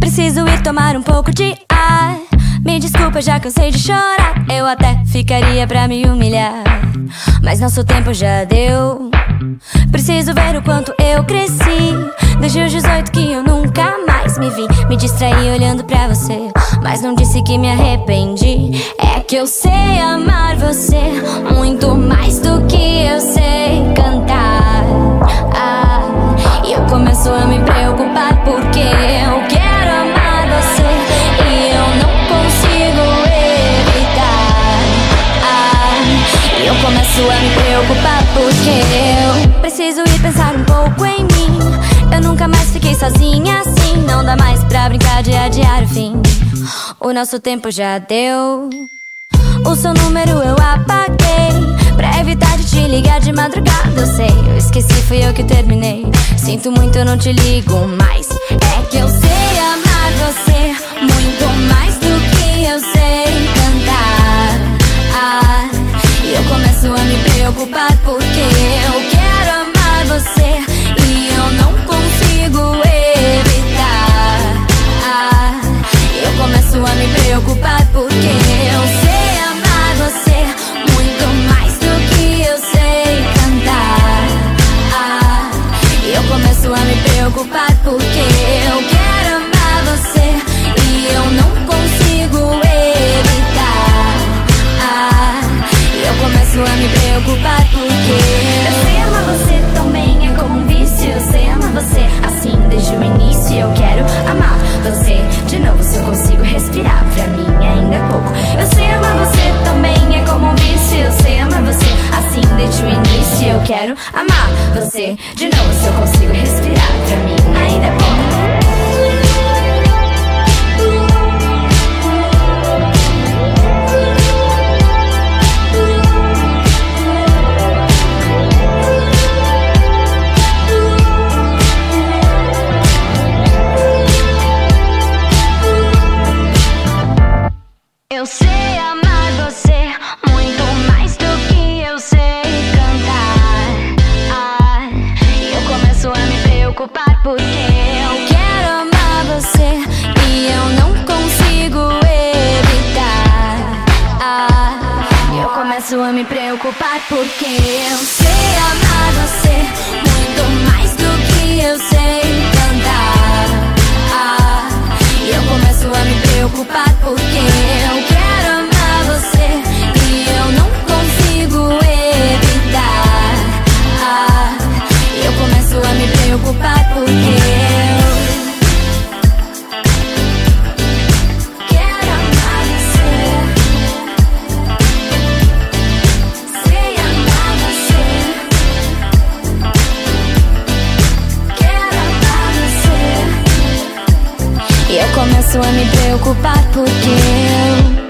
Preciso ir tomar um pouco de ar. Me desculpa, já cansei de chorar. Eu até ficaria pra me humilhar. Mas nosso tempo já deu. Preciso ver o quanto eu cresci. Desde os 18 que eu nunca mais me vi. Me distraí olhando pra você. Mas não disse que me arrependi. É que eu sei amar você muito mais do que eu sei cantar. Começo a me preocupar porque eu preciso ir pensar um pouco em mim. Eu nunca mais fiquei sozinha assim. Não dá mais pra brincar de adiar o fim. O nosso tempo já deu. O seu número eu apaguei Pra evitar de te ligar de madrugada Eu sei, eu esqueci, fui eu que terminei Sinto muito, eu não te ligo mais É que eu sei amar você preocupar Porque eu quero amar você E eu não consigo evitar. Ah, eu começo a me preocupar Porque eu sei amar você também é como um vício. Eu sei amar você assim desde o início. Eu quero amar você de novo Se eu consigo respirar, pra mim ainda é pouco. Eu sei amar você também é como um vício. Eu sei amar você assim desde o início. Eu quero amar de novo Se eu consigo respirar, pra mim porque eu quero amar você e eu não consigo evitar. Ah, eu começo a me preocupar porque eu sei começo a me preocupar porque eu